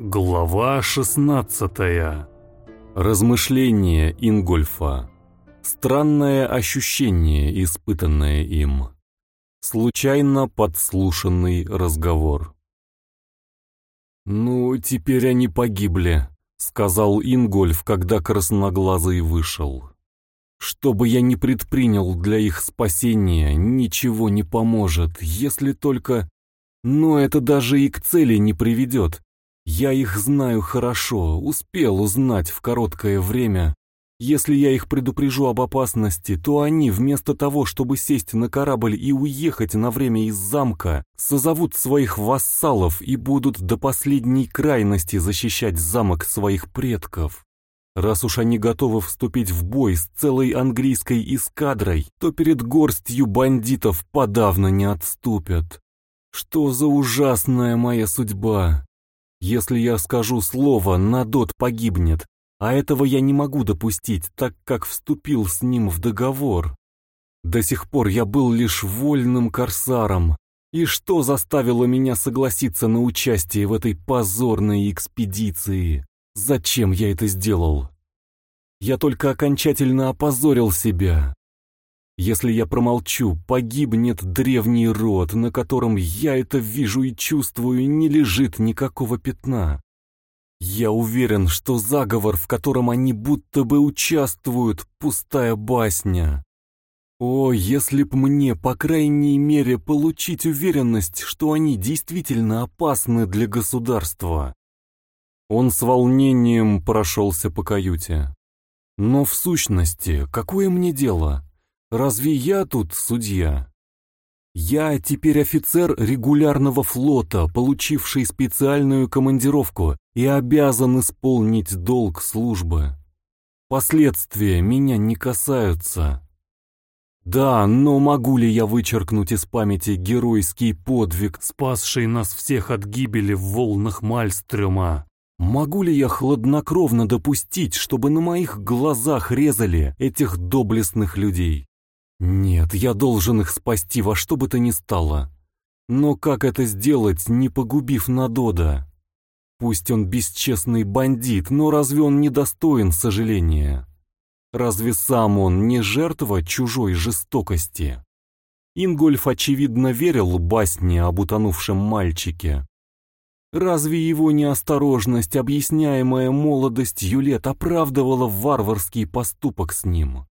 Глава 16. Размышления Ингольфа. Странное ощущение, испытанное им. Случайно подслушанный разговор. «Ну, теперь они погибли», — сказал Ингольф, когда красноглазый вышел. «Что бы я ни предпринял для их спасения, ничего не поможет, если только... Но это даже и к цели не приведет, я их знаю хорошо, успел узнать в короткое время. Если я их предупрежу об опасности, то они, вместо того, чтобы сесть на корабль и уехать на время из замка, созовут своих вассалов и будут до последней крайности защищать замок своих предков. Раз уж они готовы вступить в бой с целой английской эскадрой, то перед горстью бандитов подавно не отступят. Что за ужасная моя судьба! Если я скажу слово, Надот погибнет, а этого я не могу допустить, так как вступил с ним в договор. До сих пор я был лишь вольным корсаром. И что заставило меня согласиться на участие в этой позорной экспедиции? Зачем я это сделал? Я только окончательно опозорил себя. Если я промолчу, погибнет древний род, на котором я это вижу и чувствую, не лежит никакого пятна. Я уверен, что заговор, в котором они будто бы участвуют, пустая басня. О, если б мне, по крайней мере, получить уверенность, что они действительно опасны для государства. Он с волнением прошелся по каюте. Но в сущности, какое мне дело? Разве я тут судья? Я теперь офицер регулярного флота, получивший специальную командировку и обязан исполнить долг службы. Последствия меня не касаются. Да, но могу ли я вычеркнуть из памяти геройский подвиг, спасший нас всех от гибели в волнах Мальстрёма? Могу ли я хладнокровно допустить, чтобы на моих глазах резали этих доблестных людей? Нет, я должен их спасти во что бы то ни стало. Но как это сделать, не погубив Надода? Пусть он бесчестный бандит, но разве он не достоин сожаления? Разве сам он не жертва чужой жестокости? Ингольф, очевидно, верил басне об утонувшем мальчике. Разве его неосторожность, объясняемая молодостью лет, оправдывала варварский поступок с ним?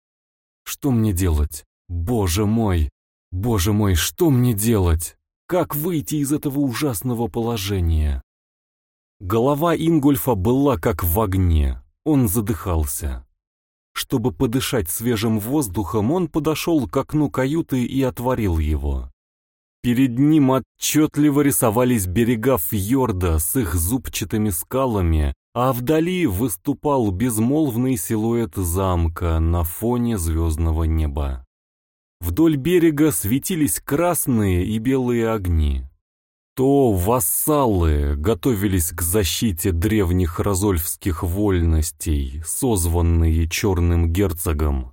Что мне делать? Боже мой! Боже мой, что мне делать? Как выйти из этого ужасного положения? Голова Ингольфа была как в огне. Он задыхался. Чтобы подышать свежим воздухом, он подошел к окну каюты и отворил его. Перед ним отчетливо рисовались берега фьорда с их зубчатыми скалами, а вдали выступал безмолвный силуэт замка на фоне звездного неба. Вдоль берега светились красные и белые огни. То вассалы готовились к защите древних разольфских вольностей, созванные черным герцогом.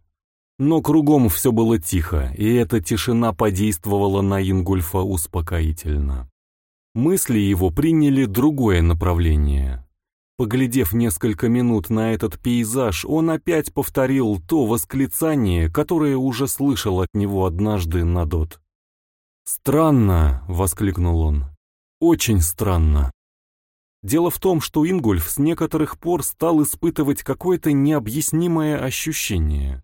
Но кругом все было тихо, и эта тишина подействовала на Ингульфа успокоительно. Мысли его приняли другое направление. Поглядев несколько минут на этот пейзаж, он опять повторил то восклицание, которое уже слышал от него однажды Надот. «Странно!» — воскликнул он. «Очень странно!» Дело в том, что Ингульф с некоторых пор стал испытывать какое-то необъяснимое ощущение.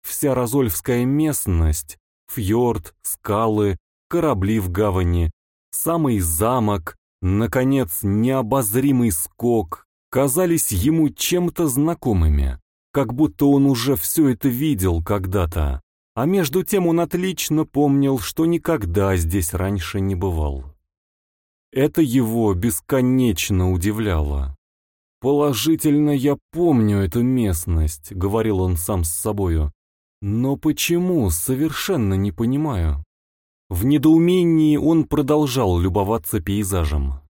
Вся Розольфская местность, фьорд, скалы, корабли в гавани, самый замок, Наконец, необозримый скок казались ему чем-то знакомыми, как будто он уже все это видел когда-то, а между тем он отлично помнил, что никогда здесь раньше не бывал. Это его бесконечно удивляло. «Положительно я помню эту местность», — говорил он сам с собою. «Но почему, совершенно не понимаю». В недоумении он продолжал любоваться пейзажем.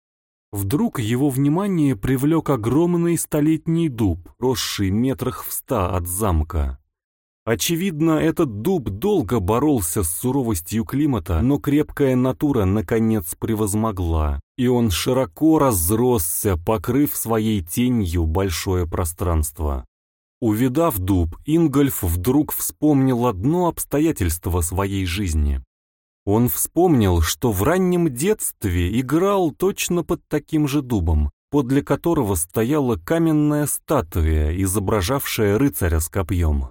Вдруг его внимание привлек огромный столетний дуб, росший метрах в ста от замка. Очевидно, этот дуб долго боролся с суровостью климата, но крепкая натура наконец превозмогла, и он широко разросся, покрыв своей тенью большое пространство. Увидав дуб, Ингольф вдруг вспомнил одно обстоятельство своей жизни. Он вспомнил, что в раннем детстве играл точно под таким же дубом, подле которого стояла каменная статуя, изображавшая рыцаря с копьем.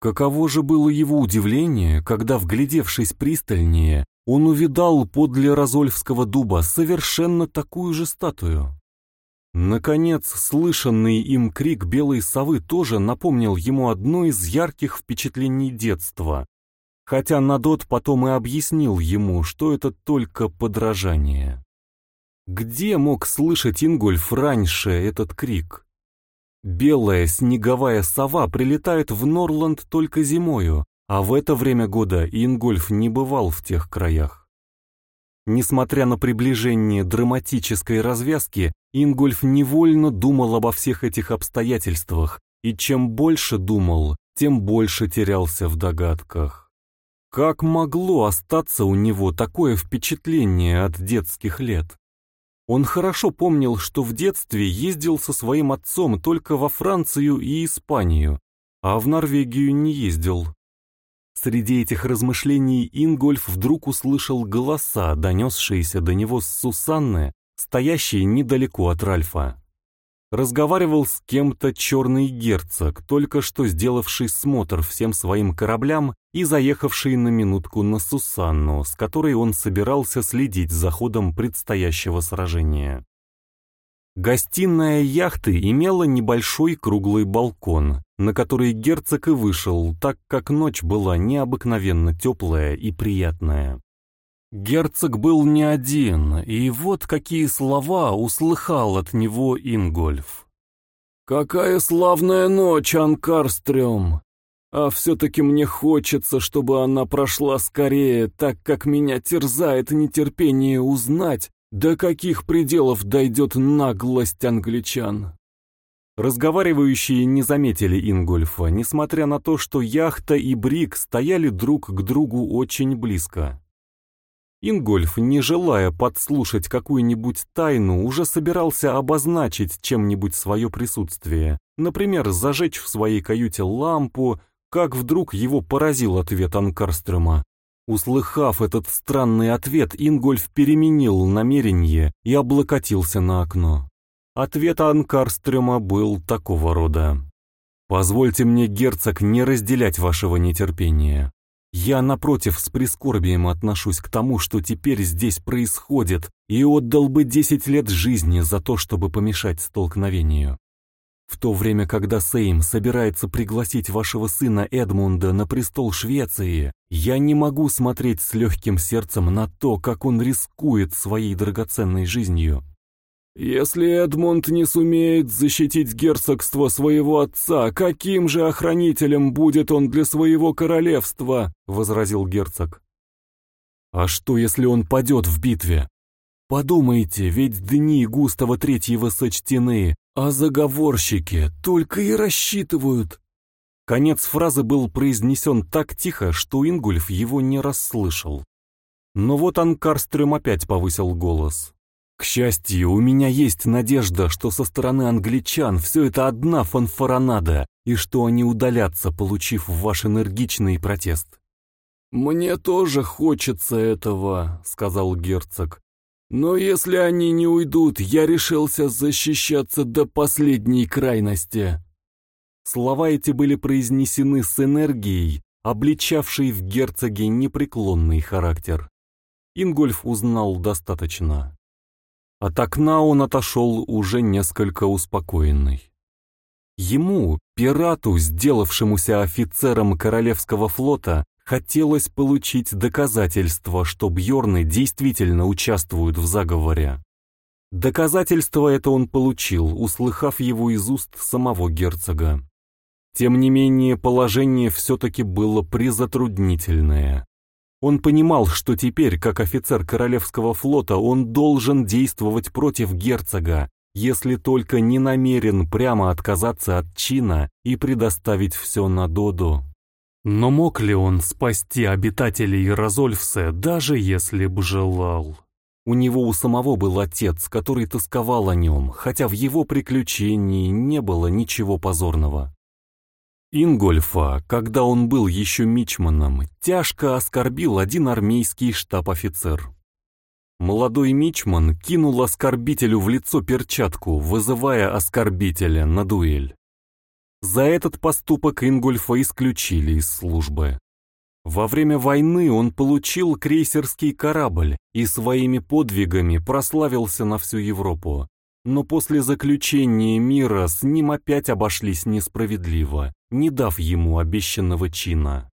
Каково же было его удивление, когда, вглядевшись пристальнее, он увидал подле Розольфского дуба совершенно такую же статую. Наконец, слышанный им крик белой совы тоже напомнил ему одно из ярких впечатлений детства, хотя Надот потом и объяснил ему, что это только подражание. Где мог слышать Ингольф раньше этот крик? Белая снеговая сова прилетает в Норланд только зимою, а в это время года Ингольф не бывал в тех краях. Несмотря на приближение драматической развязки, Ингольф невольно думал обо всех этих обстоятельствах, и чем больше думал, тем больше терялся в догадках. Как могло остаться у него такое впечатление от детских лет? Он хорошо помнил, что в детстве ездил со своим отцом только во Францию и Испанию, а в Норвегию не ездил. Среди этих размышлений Ингольф вдруг услышал голоса, донесшиеся до него с Сусанны, стоящей недалеко от Ральфа разговаривал с кем-то черный герцог, только что сделавший смотр всем своим кораблям и заехавший на минутку на Сусанну, с которой он собирался следить за ходом предстоящего сражения. Гостиная яхты имела небольшой круглый балкон, на который герцог и вышел, так как ночь была необыкновенно теплая и приятная. Герцог был не один, и вот какие слова услыхал от него Ингольф. «Какая славная ночь, Анкарстрём! А все-таки мне хочется, чтобы она прошла скорее, так как меня терзает нетерпение узнать, до каких пределов дойдет наглость англичан». Разговаривающие не заметили Ингольфа, несмотря на то, что яхта и брик стояли друг к другу очень близко. Ингольф, не желая подслушать какую-нибудь тайну, уже собирался обозначить чем-нибудь свое присутствие, например, зажечь в своей каюте лампу, как вдруг его поразил ответ Анкарстрема. Услыхав этот странный ответ, Ингольф переменил намерение и облокотился на окно. Ответ Анкарстрема был такого рода. «Позвольте мне, герцог, не разделять вашего нетерпения. Я, напротив, с прискорбием отношусь к тому, что теперь здесь происходит, и отдал бы десять лет жизни за то, чтобы помешать столкновению. В то время, когда Сейм собирается пригласить вашего сына Эдмунда на престол Швеции, я не могу смотреть с легким сердцем на то, как он рискует своей драгоценной жизнью. «Если Эдмунд не сумеет защитить герцогство своего отца, каким же охранителем будет он для своего королевства?» — возразил герцог. «А что, если он падет в битве? Подумайте, ведь дни Густава Третьего сочтены, а заговорщики только и рассчитывают». Конец фразы был произнесен так тихо, что Ингульф его не расслышал. Но вот Анкарстрем опять повысил голос. К счастью, у меня есть надежда, что со стороны англичан все это одна фанфаронада, и что они удалятся, получив ваш энергичный протест. «Мне тоже хочется этого», — сказал герцог. «Но если они не уйдут, я решился защищаться до последней крайности». Слова эти были произнесены с энергией, обличавшей в герцоге непреклонный характер. Ингольф узнал достаточно. От окна он отошел уже несколько успокоенный. Ему, пирату, сделавшемуся офицером Королевского флота, хотелось получить доказательство, что Бьорны действительно участвуют в заговоре. Доказательство это он получил, услыхав его из уст самого герцога. Тем не менее, положение все-таки было призатруднительное. Он понимал, что теперь, как офицер Королевского флота, он должен действовать против герцога, если только не намерен прямо отказаться от чина и предоставить все на Доду. Но мог ли он спасти обитателей Розольфсе, даже если б желал? У него у самого был отец, который тосковал о нем, хотя в его приключении не было ничего позорного. Ингольфа, когда он был еще мичманом, тяжко оскорбил один армейский штаб-офицер. Молодой мичман кинул оскорбителю в лицо перчатку, вызывая оскорбителя на дуэль. За этот поступок Ингольфа исключили из службы. Во время войны он получил крейсерский корабль и своими подвигами прославился на всю Европу. Но после заключения мира с ним опять обошлись несправедливо, не дав ему обещанного чина.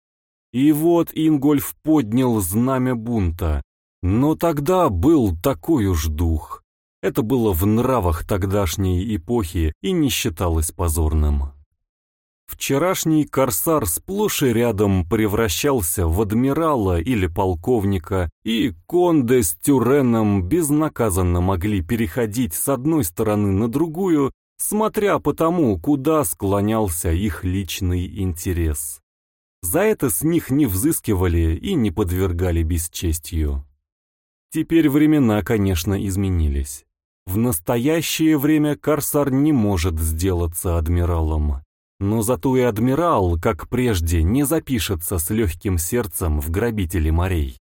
И вот Ингольф поднял знамя бунта. Но тогда был такой уж дух. Это было в нравах тогдашней эпохи и не считалось позорным. Вчерашний корсар сплошь и рядом превращался в адмирала или полковника, и Конде с Тюреном безнаказанно могли переходить с одной стороны на другую, смотря по тому, куда склонялся их личный интерес. За это с них не взыскивали и не подвергали бесчестью. Теперь времена, конечно, изменились. В настоящее время корсар не может сделаться адмиралом. Но зато и адмирал, как прежде, не запишется с легким сердцем в грабители морей.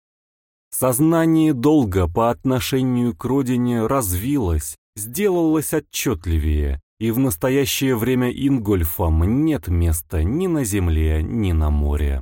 Сознание долга по отношению к родине развилось, сделалось отчетливее, и в настоящее время Ингольфам нет места ни на земле, ни на море.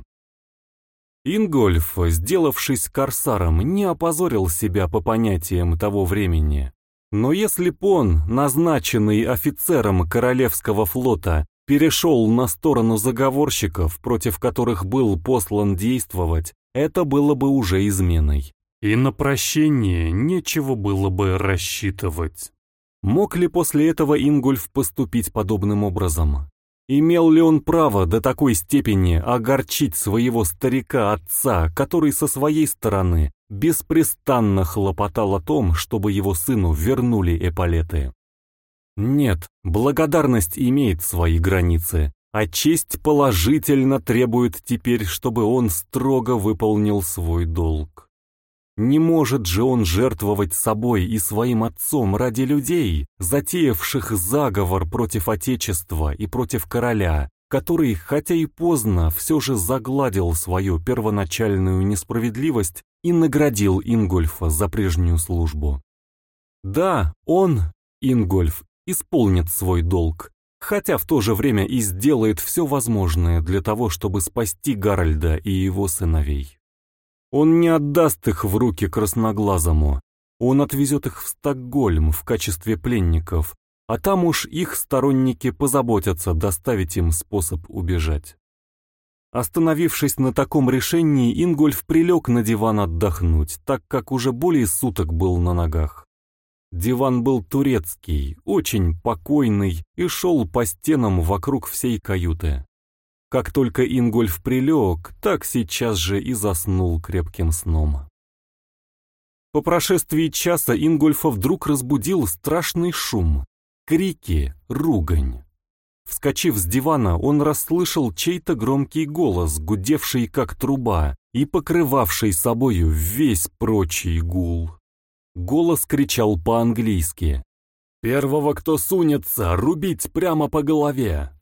Ингольф, сделавшись корсаром, не опозорил себя по понятиям того времени. Но если б он, назначенный офицером Королевского флота, перешел на сторону заговорщиков, против которых был послан действовать, это было бы уже изменой. И на прощение нечего было бы рассчитывать. Мог ли после этого Ингольф поступить подобным образом? Имел ли он право до такой степени огорчить своего старика-отца, который со своей стороны беспрестанно хлопотал о том, чтобы его сыну вернули эполеты? Нет, благодарность имеет свои границы, а честь положительно требует теперь, чтобы он строго выполнил свой долг. Не может же он жертвовать собой и своим отцом ради людей, затеявших заговор против Отечества и против короля, который, хотя и поздно, все же загладил свою первоначальную несправедливость и наградил Ингольфа за прежнюю службу. Да, он, Ингольф, исполнит свой долг, хотя в то же время и сделает все возможное для того, чтобы спасти Гарольда и его сыновей. Он не отдаст их в руки красноглазому, он отвезет их в Стокгольм в качестве пленников, а там уж их сторонники позаботятся доставить им способ убежать. Остановившись на таком решении, Ингольф прилег на диван отдохнуть, так как уже более суток был на ногах. Диван был турецкий, очень покойный и шел по стенам вокруг всей каюты. Как только Ингольф прилег, так сейчас же и заснул крепким сном. По прошествии часа Ингольфа вдруг разбудил страшный шум, крики, ругань. Вскочив с дивана, он расслышал чей-то громкий голос, гудевший как труба и покрывавший собою весь прочий гул. Голос кричал по-английски. «Первого, кто сунется, рубить прямо по голове!»